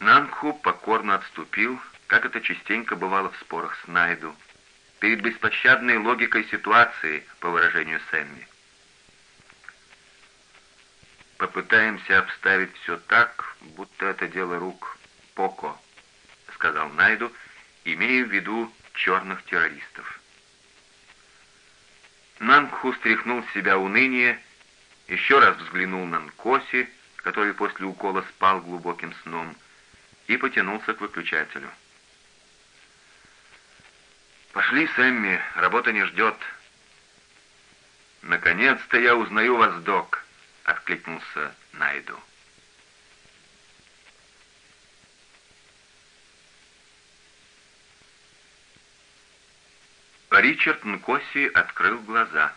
Нанху покорно отступил, как это частенько бывало в спорах с Найду, перед беспощадной логикой ситуации, по выражению Сэмми. «Попытаемся обставить все так, будто это дело рук Поко», — сказал Найду, имея в виду черных террористов. Нанху стряхнул с себя уныние, еще раз взглянул на Нкоси, который после укола спал глубоким сном, и потянулся к выключателю. «Пошли, Сэмми, работа не ждет». «Наконец-то я узнаю вас, док», — откликнулся Найду. Ричард Нкоси открыл глаза.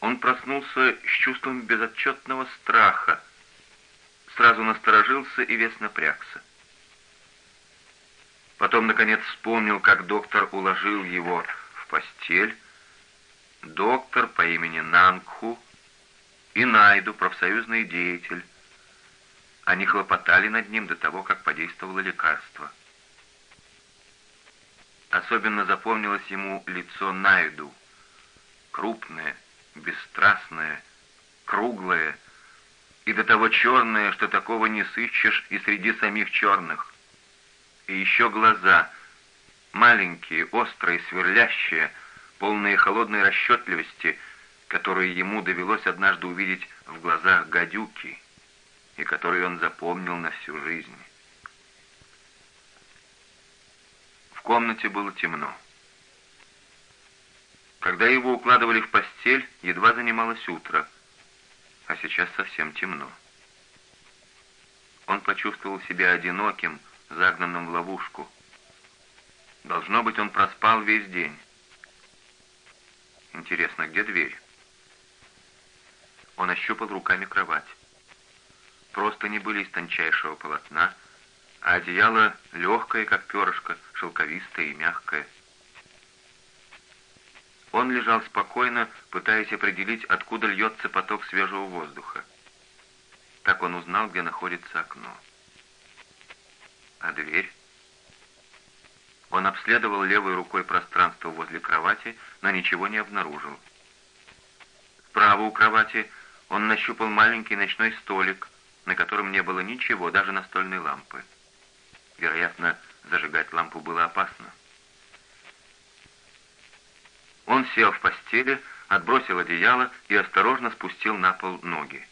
Он проснулся с чувством безотчетного страха, сразу насторожился и весь напрягся. Потом, наконец, вспомнил, как доктор уложил его в постель. Доктор по имени Нангху и Найду, профсоюзный деятель. Они хлопотали над ним до того, как подействовало лекарство. Особенно запомнилось ему лицо Найду. Крупное, бесстрастное, круглое и до того черное, что такого не сыщешь и среди самих черных. И еще глаза, маленькие, острые, сверлящие, полные холодной расчетливости, которые ему довелось однажды увидеть в глазах гадюки, и которые он запомнил на всю жизнь. В комнате было темно. Когда его укладывали в постель, едва занималось утро, а сейчас совсем темно. Он почувствовал себя одиноким, загнанным в ловушку. Должно быть, он проспал весь день. Интересно, где дверь? Он ощупал руками кровать. Просто не были из тончайшего полотна, а одеяло легкое, как перышко, шелковистое и мягкое. Он лежал спокойно, пытаясь определить, откуда льется поток свежего воздуха. Так он узнал, где находится окно. А дверь? Он обследовал левой рукой пространство возле кровати, но ничего не обнаружил. Справа у кровати он нащупал маленький ночной столик, на котором не было ничего, даже настольной лампы. Вероятно, зажигать лампу было опасно. Он сел в постели, отбросил одеяло и осторожно спустил на пол ноги.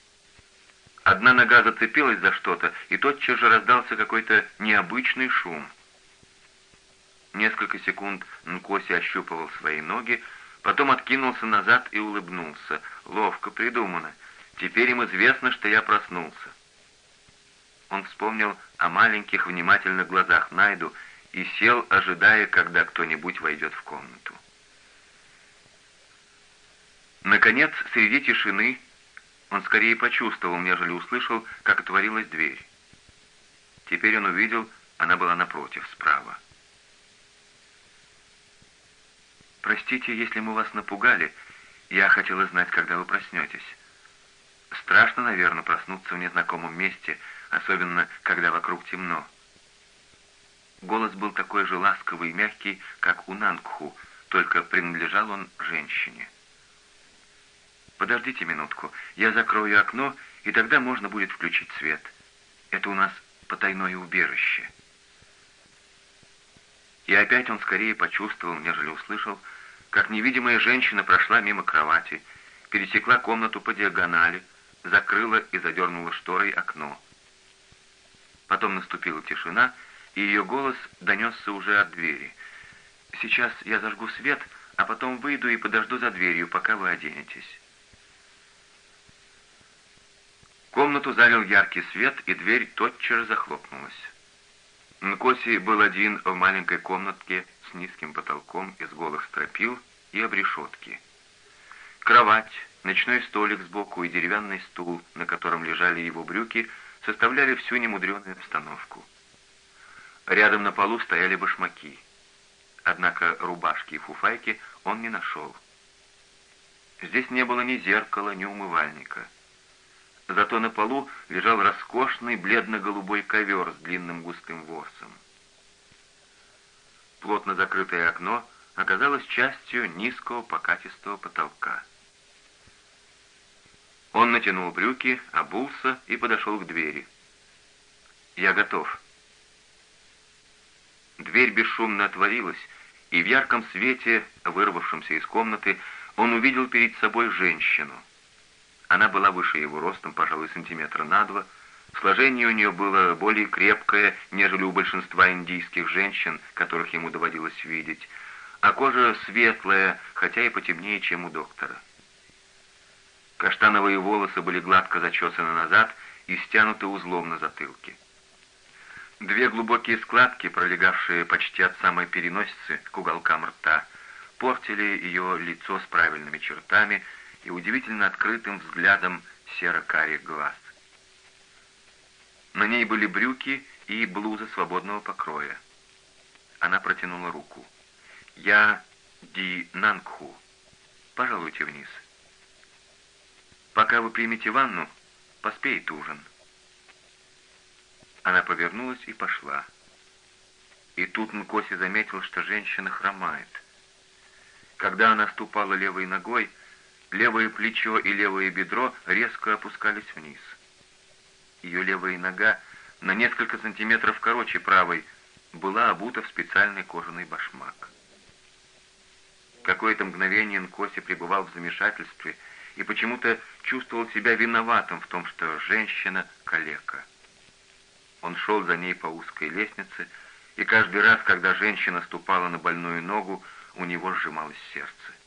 Одна нога зацепилась за что-то, и тотчас же раздался какой-то необычный шум. Несколько секунд Нкоси ощупывал свои ноги, потом откинулся назад и улыбнулся. Ловко придумано. Теперь им известно, что я проснулся. Он вспомнил о маленьких внимательных глазах Найду и сел, ожидая, когда кто-нибудь войдет в комнату. Наконец, среди тишины он скорее почувствовал, нежели услышал, как отворилась дверь. Теперь он увидел, она была напротив, справа. «Простите, если мы вас напугали. Я хотела знать, когда вы проснетесь. Страшно, наверное, проснуться в незнакомом месте, особенно когда вокруг темно. Голос был такой же ласковый и мягкий, как у Нангху, только принадлежал он женщине. «Подождите минутку, я закрою окно, и тогда можно будет включить свет. Это у нас потайное убежище». И опять он скорее почувствовал, нежели услышал, как невидимая женщина прошла мимо кровати, пересекла комнату по диагонали, закрыла и задернула шторой окно. Потом наступила тишина, и ее голос донесся уже от двери. «Сейчас я зажгу свет, а потом выйду и подожду за дверью, пока вы оденетесь». Комнату залил яркий свет, и дверь тотчас захлопнулась. Нкоси был один в маленькой комнатке с низким потолком из голых стропил и обрешетки. Кровать, ночной столик сбоку и деревянный стул, на котором лежали его брюки, составляли всю немудреную обстановку. Рядом на полу стояли башмаки. Однако рубашки и фуфайки он не нашел. Здесь не было ни зеркала, ни умывальника. Зато на полу лежал роскошный бледно-голубой ковер с длинным густым ворсом. Плотно закрытое окно оказалось частью низкого покатистого потолка. Он натянул брюки, обулся и подошел к двери. «Я готов». Дверь бесшумно отворилась, и в ярком свете, вырвавшемся из комнаты, он увидел перед собой женщину. Она была выше его ростом, пожалуй, сантиметра на два. Сложение у нее было более крепкое, нежели у большинства индийских женщин, которых ему доводилось видеть, а кожа светлая, хотя и потемнее, чем у доктора. Каштановые волосы были гладко зачесаны назад и стянуты узлом на затылке. Две глубокие складки, пролегавшие почти от самой переносицы к уголкам рта, портили ее лицо с правильными чертами и удивительно открытым взглядом серо-карих глаз. На ней были брюки и блуза свободного покроя. Она протянула руку. «Я Ди Нангху. Пожалуйте вниз. Пока вы примете ванну, поспеет ужин». Она повернулась и пошла. И тут Нкоси заметил, что женщина хромает. Когда она ступала левой ногой, левое плечо и левое бедро резко опускались вниз. Ее левая нога на несколько сантиметров короче правой была обута в специальный кожаный башмак. Какое-то мгновение Нкоси пребывал в замешательстве и почему-то чувствовал себя виноватым в том, что женщина — калека. Он шел за ней по узкой лестнице, и каждый раз, когда женщина ступала на больную ногу, у него сжималось сердце.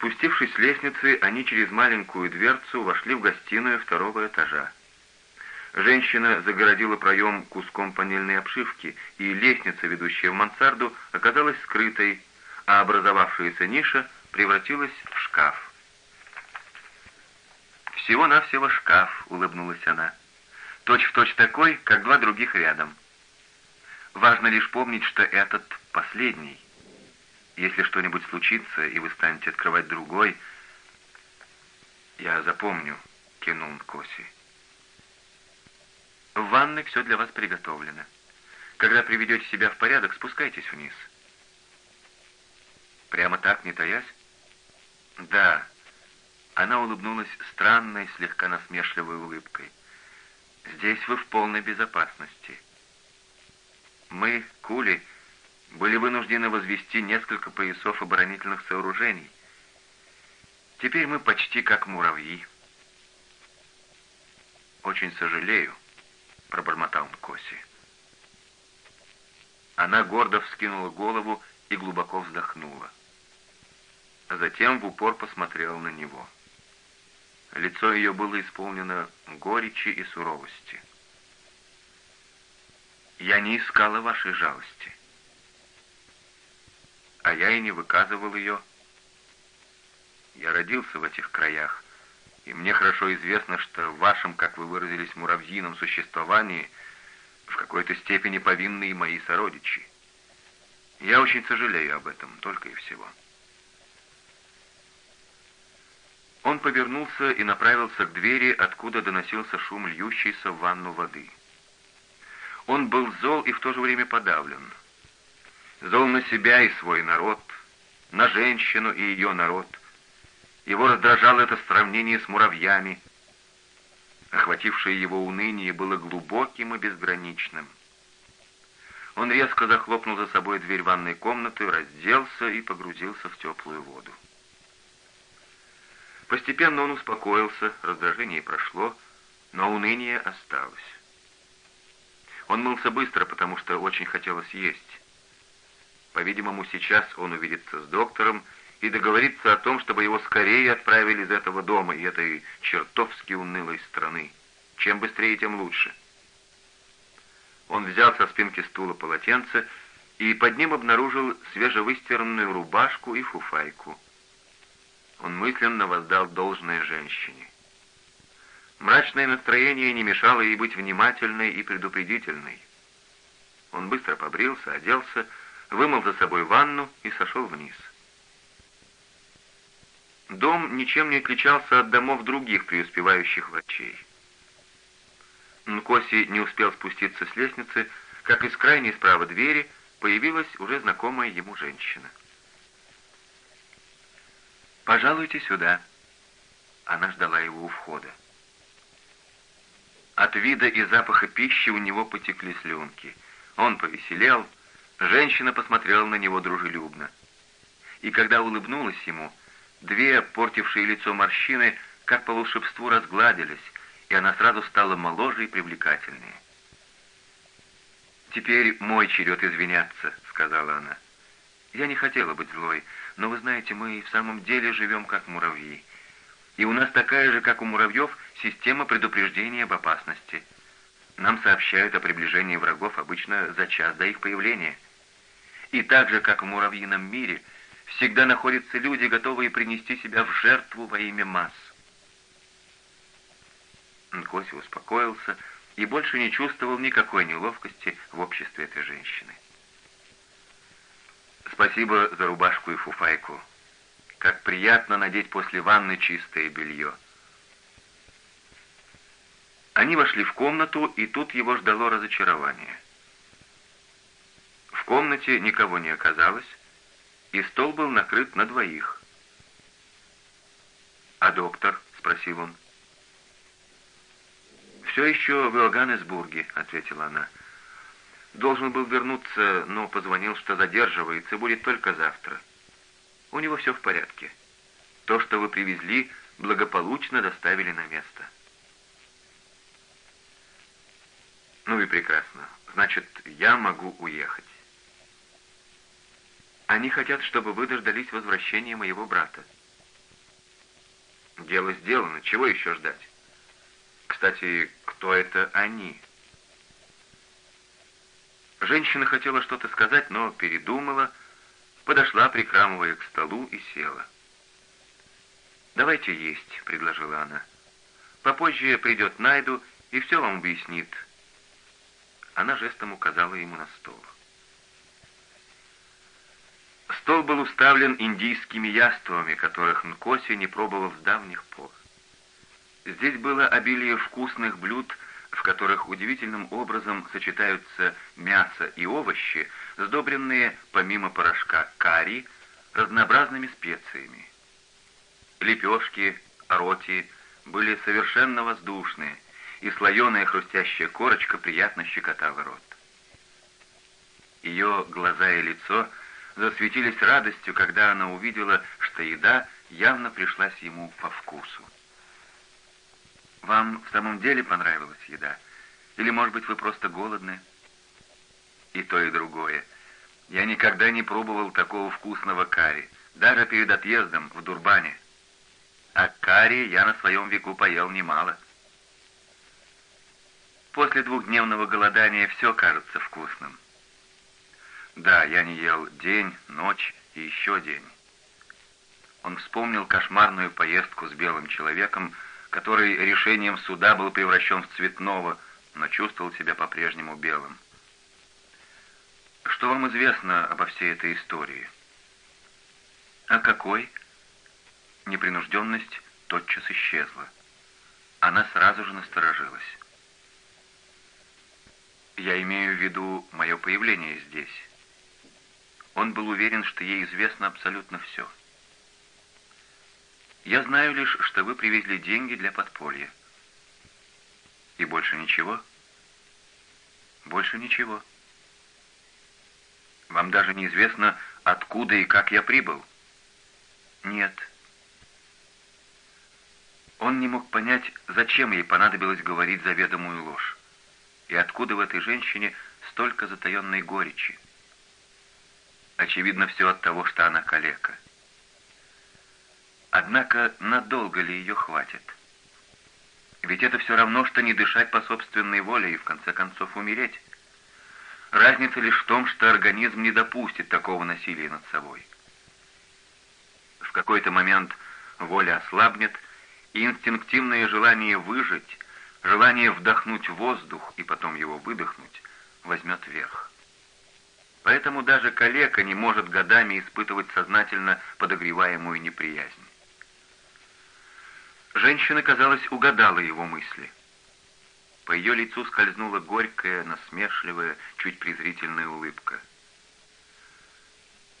Спустившись с лестницы, они через маленькую дверцу вошли в гостиную второго этажа. Женщина загородила проем куском панельной обшивки, и лестница, ведущая в мансарду, оказалась скрытой, а образовавшаяся ниша превратилась в шкаф. «Всего-навсего шкаф», — улыбнулась она. «Точь-в-точь точь такой, как два других рядом. Важно лишь помнить, что этот последний. Если что-нибудь случится, и вы станете открывать другой...» «Я запомню», — кинул Коси. «В ванной все для вас приготовлено. Когда приведете себя в порядок, спускайтесь вниз». «Прямо так, не таясь?» «Да», она улыбнулась странной, слегка насмешливой улыбкой. «Здесь вы в полной безопасности. Мы, кули, были вынуждены возвести несколько поясов оборонительных сооружений. Теперь мы почти как муравьи». «Очень сожалею», — пробормотал Коси. Она гордо вскинула голову и глубоко вздохнула. А затем в упор посмотрела на него. Лицо ее было исполнено горечи и суровости. «Я не искала вашей жалости, а я и не выказывал ее. Я родился в этих краях, и мне хорошо известно, что в вашем, как вы выразились, муравьином существовании в какой-то степени повинны и мои сородичи. Я очень сожалею об этом, только и всего». Он повернулся и направился к двери, откуда доносился шум льющейся в ванну воды. Он был зол и в то же время подавлен. Зол на себя и свой народ, на женщину и ее народ. Его раздражало это сравнение с муравьями. Охватившее его уныние было глубоким и безграничным. Он резко захлопнул за собой дверь ванной комнаты, разделся и погрузился в теплую воду. Постепенно он успокоился, раздражение прошло, но уныние осталось. Он мылся быстро, потому что очень хотелось есть. По-видимому, сейчас он увидится с доктором и договорится о том, чтобы его скорее отправили из этого дома и этой чертовски унылой страны. Чем быстрее, тем лучше. Он взял со спинки стула полотенце и под ним обнаружил свежевыстиранную рубашку и фуфайку. Он мысленно воздал должное женщине. Мрачное настроение не мешало ей быть внимательной и предупредительной. Он быстро побрился, оделся, вымыл за собой ванну и сошел вниз. Дом ничем не отличался от домов других преуспевающих врачей. Нкоси не успел спуститься с лестницы, как из крайней справа двери появилась уже знакомая ему женщина. «Пожалуйте сюда». Она ждала его у входа. От вида и запаха пищи у него потекли слюнки. Он повеселел, женщина посмотрела на него дружелюбно. И когда улыбнулась ему, две портившие лицо морщины как по волшебству разгладились, и она сразу стала моложе и привлекательнее. «Теперь мой черед извиняться», — сказала она. «Я не хотела быть злой, но вы знаете, мы в самом деле живем как муравьи. И у нас такая же, как у муравьев, система предупреждения об опасности. Нам сообщают о приближении врагов обычно за час до их появления. И так же, как в муравьином мире, всегда находятся люди, готовые принести себя в жертву во имя масс. Нкоси успокоился и больше не чувствовал никакой неловкости в обществе этой женщины. «Спасибо за рубашку и фуфайку. Как приятно надеть после ванны чистое белье». Они вошли в комнату, и тут его ждало разочарование. Комнате никого не оказалось, и стол был накрыт на двоих. «А доктор?» — спросил он. «Все еще в Иоганнесбурге», — ответила она. «Должен был вернуться, но позвонил, что задерживается, будет только завтра. У него все в порядке. То, что вы привезли, благополучно доставили на место». «Ну и прекрасно. Значит, я могу уехать». «Они хотят, чтобы вы дождались возвращения моего брата». «Дело сделано. Чего еще ждать?» Кстати, кто это они? Женщина хотела что-то сказать, но передумала, подошла, прикрамывая к столу, и села. «Давайте есть», — предложила она. «Попозже придет Найду и все вам объяснит». Она жестом указала ему на стол. Стол был уставлен индийскими яствами, которых Нкоси не пробовал с давних пор. Здесь было обилие вкусных блюд, в которых удивительным образом сочетаются мясо и овощи, сдобренные, помимо порошка карри, разнообразными специями. Лепешки, роти были совершенно воздушные, и слоеная хрустящая корочка приятно щекотала рот. Ее глаза и лицо засветились радостью, когда она увидела, что еда явно пришлась ему по вкусу. Вам в самом деле понравилась еда? Или, может быть, вы просто голодны? И то, и другое. Я никогда не пробовал такого вкусного карри, даже перед отъездом в Дурбане. А карри я на своем веку поел немало. После двухдневного голодания все кажется вкусным. Да, я не ел день, ночь и еще день. Он вспомнил кошмарную поездку с белым человеком, который решением суда был превращен в цветного, но чувствовал себя по-прежнему белым. Что вам известно обо всей этой истории? А какой? Непринужденность тотчас исчезла. Она сразу же насторожилась. Я имею в виду мое появление здесь. Он был уверен, что ей известно абсолютно все. Я знаю лишь, что вы привезли деньги для подполья. И больше ничего? Больше ничего. Вам даже неизвестно, откуда и как я прибыл? Нет. Он не мог понять, зачем ей понадобилось говорить заведомую ложь. И откуда в этой женщине столько затаенной горечи. Очевидно, все от того, что она калека. Однако надолго ли ее хватит? Ведь это все равно, что не дышать по собственной воле и в конце концов умереть. Разница лишь в том, что организм не допустит такого насилия над собой. В какой-то момент воля ослабнет, и инстинктивное желание выжить, желание вдохнуть воздух и потом его выдохнуть, возьмет верх. Поэтому даже калека не может годами испытывать сознательно подогреваемую неприязнь. Женщина, казалось, угадала его мысли. По ее лицу скользнула горькая, насмешливая, чуть презрительная улыбка.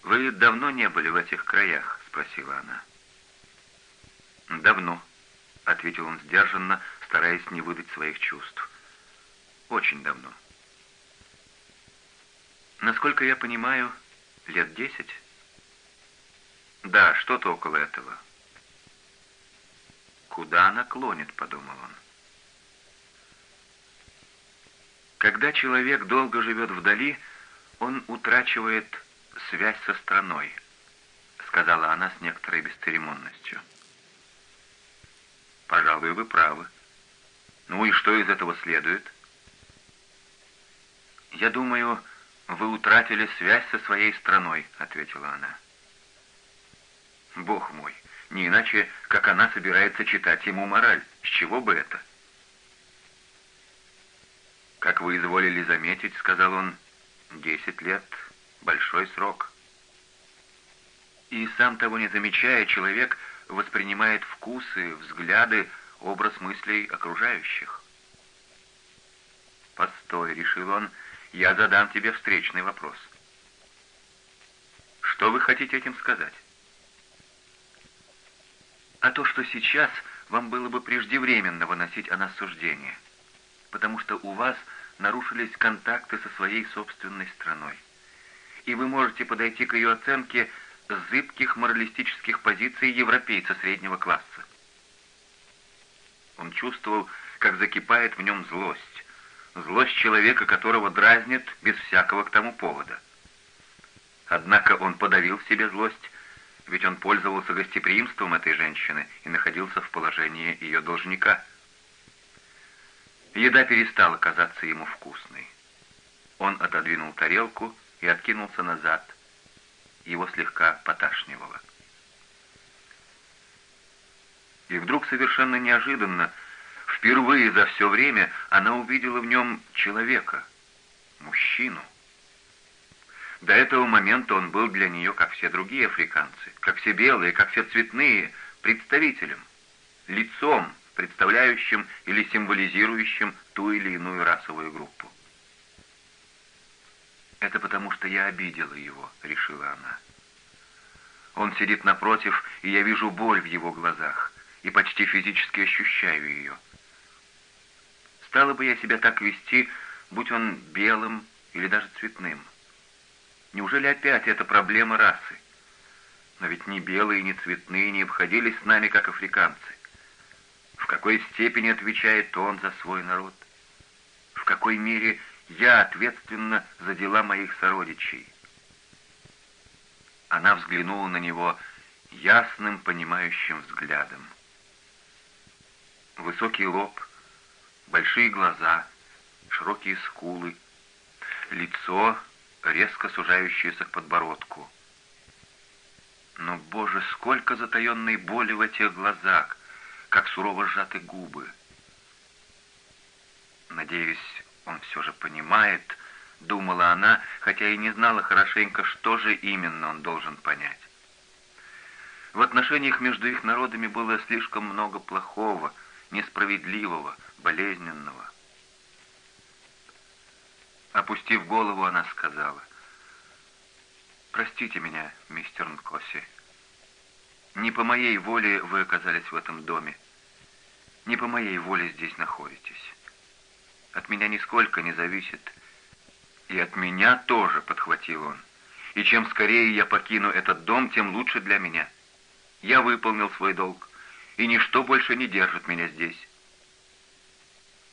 «Вы давно не были в этих краях?» — спросила она. «Давно», — ответил он сдержанно, стараясь не выдать своих чувств. «Очень давно». «Насколько я понимаю, лет десять?» «Да, что-то около этого». «Куда она клонит?» — подумал он. Когда человек долго живет вдали, он утрачивает связь со страной, сказала она с некоторой бесцеремонностью. Пожалуй, вы правы. Ну и что из этого следует? Я думаю, вы утратили связь со своей страной, ответила она. Бог мой, не иначе, как она собирается читать ему мораль. С чего бы это? «Как вы изволили заметить, — сказал он, — десять лет — большой срок». И сам того не замечая, человек воспринимает вкусы, взгляды, образ мыслей окружающих. «Постой», — решил он, — «я задам тебе встречный вопрос». «Что вы хотите этим сказать?» «А то, что сейчас вам было бы преждевременно выносить о нас суждение» потому что у вас нарушились контакты со своей собственной страной. И вы можете подойти к ее оценке зыбких моралистических позиций европейца среднего класса. Он чувствовал, как закипает в нем злость. Злость человека, которого дразнит без всякого к тому повода. Однако он подавил в себе злость, ведь он пользовался гостеприимством этой женщины и находился в положении ее должника. Еда перестала казаться ему вкусной. Он отодвинул тарелку и откинулся назад. Его слегка поташнивало. И вдруг совершенно неожиданно, впервые за все время, она увидела в нем человека, мужчину. До этого момента он был для нее, как все другие африканцы, как все белые, как все цветные, представителем, лицом, представляющим или символизирующим ту или иную расовую группу. «Это потому, что я обидела его», — решила она. Он сидит напротив, и я вижу боль в его глазах, и почти физически ощущаю ее. Стала бы я себя так вести, будь он белым или даже цветным. Неужели опять эта проблема расы? Но ведь ни белые, ни цветные не обходились с нами, как африканцы. В какой степени отвечает он за свой народ? В какой мере я ответственна за дела моих сородичей? Она взглянула на него ясным, понимающим взглядом. Высокий лоб, большие глаза, широкие скулы, лицо, резко сужающееся к подбородку. Но, Боже, сколько затаенной боли в этих глазах! как сурово сжаты губы. «Надеюсь, он все же понимает», — думала она, хотя и не знала хорошенько, что же именно он должен понять. В отношениях между их народами было слишком много плохого, несправедливого, болезненного. Опустив голову, она сказала, «Простите меня, мистер Нкоси, не по моей воле вы оказались в этом доме. Не по моей воле здесь находитесь. От меня нисколько не зависит. И от меня тоже, подхватил он. И чем скорее я покину этот дом, тем лучше для меня. Я выполнил свой долг, и ничто больше не держит меня здесь.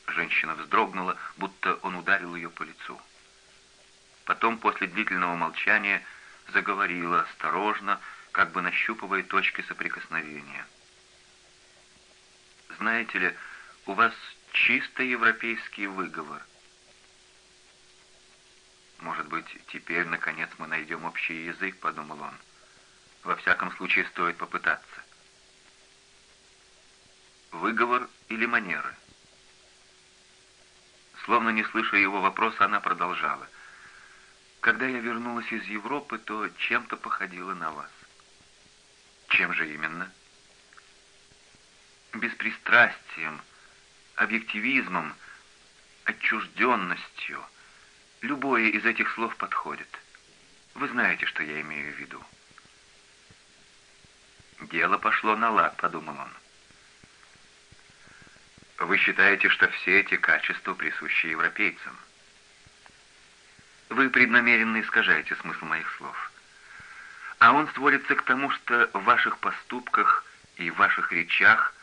Женщина вздрогнула, будто он ударил ее по лицу. Потом, после длительного молчания, заговорила осторожно, как бы нащупывая точки соприкосновения. «Знаете ли, у вас чисто европейский выговор. Может быть, теперь, наконец, мы найдем общий язык», — подумал он. «Во всяком случае, стоит попытаться». Выговор или манеры? Словно не слыша его вопроса, она продолжала. «Когда я вернулась из Европы, то чем-то походила на вас. Чем же именно? беспристрастием, объективизмом, отчужденностью. Любое из этих слов подходит. Вы знаете, что я имею в виду. «Дело пошло на лад», — подумал он. «Вы считаете, что все эти качества присущи европейцам?» Вы преднамеренно искажаете смысл моих слов. А он сводится к тому, что в ваших поступках и в ваших речах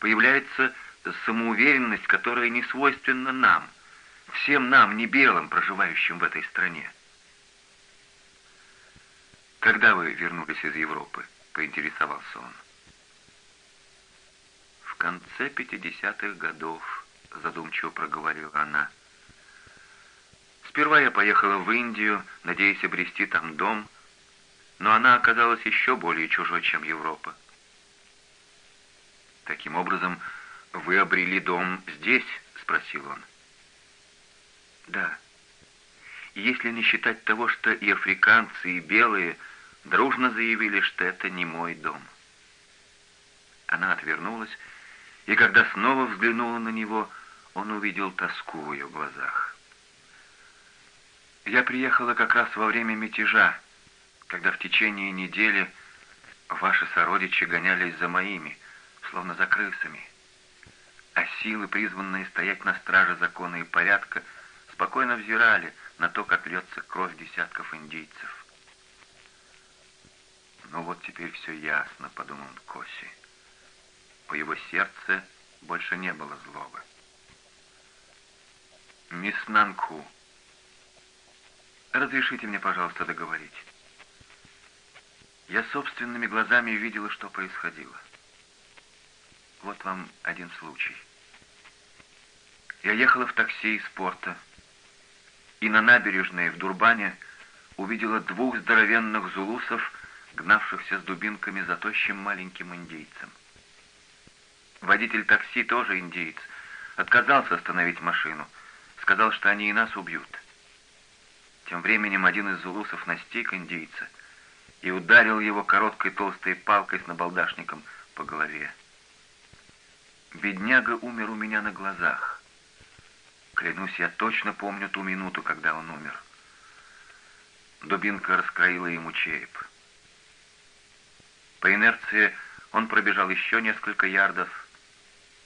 появляется самоуверенность, которая не свойственна нам, всем нам, не белым, проживающим в этой стране. Когда вы вернулись из Европы? — поинтересовался он. «В конце пятидесятых годов», — задумчиво проговорила она. «Сперва я поехала в Индию, надеясь обрести там дом, но она оказалась еще более чужой, чем Европа. «Таким образом, вы обрели дом здесь?» — спросил он. «Да. Если не считать того, что и африканцы, и белые — дружно заявили, что это не мой дом. Она отвернулась, и когда снова взглянула на него, он увидел тоску в ее глазах. «Я приехала как раз во время мятежа, когда в течение недели ваши сородичи гонялись за моими, словно за крысами, а силы, призванные стоять на страже закона и порядка, спокойно взирали на то, как льется кровь десятков индейцев. «Ну вот теперь все ясно», — подумал Коси. По его сердце больше не было злобы. «Мисс Нанку, разрешите мне, пожалуйста, договорить. Я собственными глазами видела, что происходило. Вот вам один случай. Я ехала в такси из порта, и на набережной в Дурбане увидела двух здоровенных зулусов, гнавшихся с дубинками за тощим маленьким индейцем. Водитель такси, тоже индейец, отказался остановить машину, сказал, что они и нас убьют. Тем временем один из зулусов настиг индейца и ударил его короткой толстой палкой с набалдашником по голове. Бедняга умер у меня на глазах. Клянусь, я точно помню ту минуту, когда он умер. Дубинка раскроила ему череп. По инерции он пробежал еще несколько ярдов,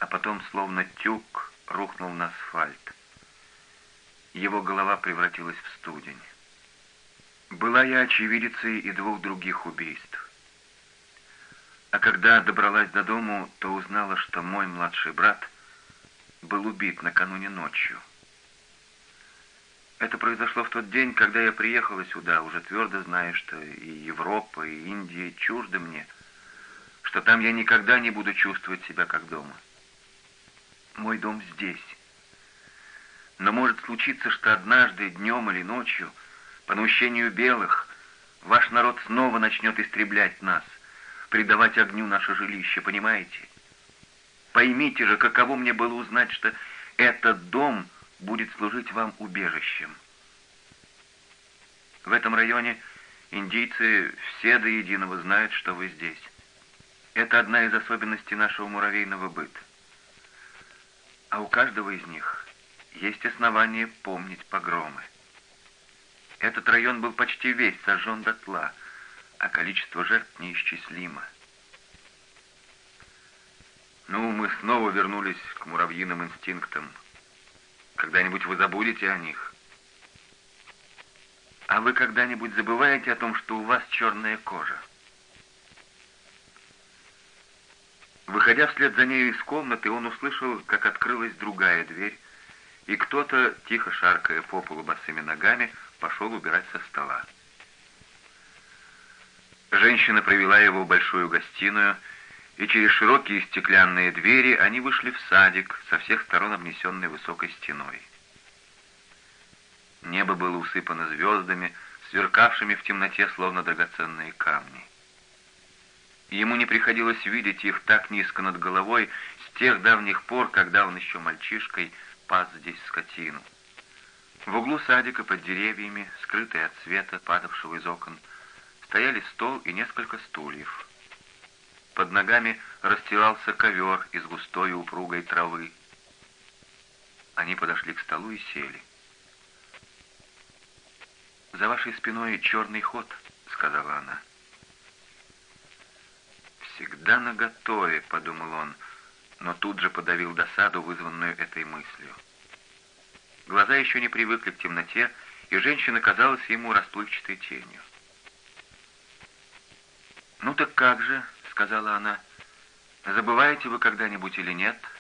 а потом, словно тюк, рухнул на асфальт. Его голова превратилась в студень. Была я очевидицей и двух других убийств. А когда добралась до дому, то узнала, что мой младший брат был убит накануне ночью. Это произошло в тот день, когда я приехала сюда, уже твердо зная, что и Европа, и Индия чужды мне, что там я никогда не буду чувствовать себя как дома. Мой дом здесь. Но может случиться, что однажды, днем или ночью, по наущению белых, ваш народ снова начнет истреблять нас, предавать огню наше жилище, понимаете? Поймите же, каково мне было узнать, что этот дом — будет служить вам убежищем. В этом районе индийцы все до единого знают, что вы здесь. Это одна из особенностей нашего муравейного быта. А у каждого из них есть основания помнить погромы. Этот район был почти весь сожжен дотла, а количество жертв неисчислимо. Ну, мы снова вернулись к муравьиным инстинктам, когда-нибудь вы забудете о них. А вы когда-нибудь забываете о том, что у вас черная кожа? Выходя вслед за нею из комнаты, он услышал, как открылась другая дверь, и кто-то, тихо шаркая по полу босыми ногами, пошел убирать со стола. Женщина провела его в большую гостиную, и через широкие стеклянные двери они вышли в садик, со всех сторон обнесенный высокой стеной. Небо было усыпано звездами, сверкавшими в темноте, словно драгоценные камни. Ему не приходилось видеть их так низко над головой с тех давних пор, когда он еще мальчишкой пас здесь скотину. В углу садика под деревьями, скрытые от света, падавшего из окон, стояли стол и несколько стульев. Под ногами расстилался ковер из густой упругой травы. Они подошли к столу и сели. «За вашей спиной черный ход», — сказала она. «Всегда наготове», — подумал он, но тут же подавил досаду, вызванную этой мыслью. Глаза еще не привыкли к темноте, и женщина казалась ему расплывчатой тенью. «Ну так как же?» — сказала она. «Забываете вы когда-нибудь или нет?» —